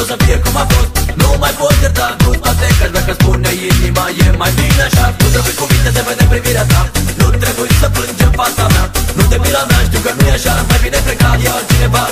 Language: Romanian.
O să fie cum a fost. Nu mai pot ierta Nu mă secați dacă spune inima E mai bine așa. Nu trebuie cuvinte să vedem privirea ta. Nu trebuie să plângi în fața mea. Nu te mira mea, știu că nu e așa. Mai bine pleca, e altcineva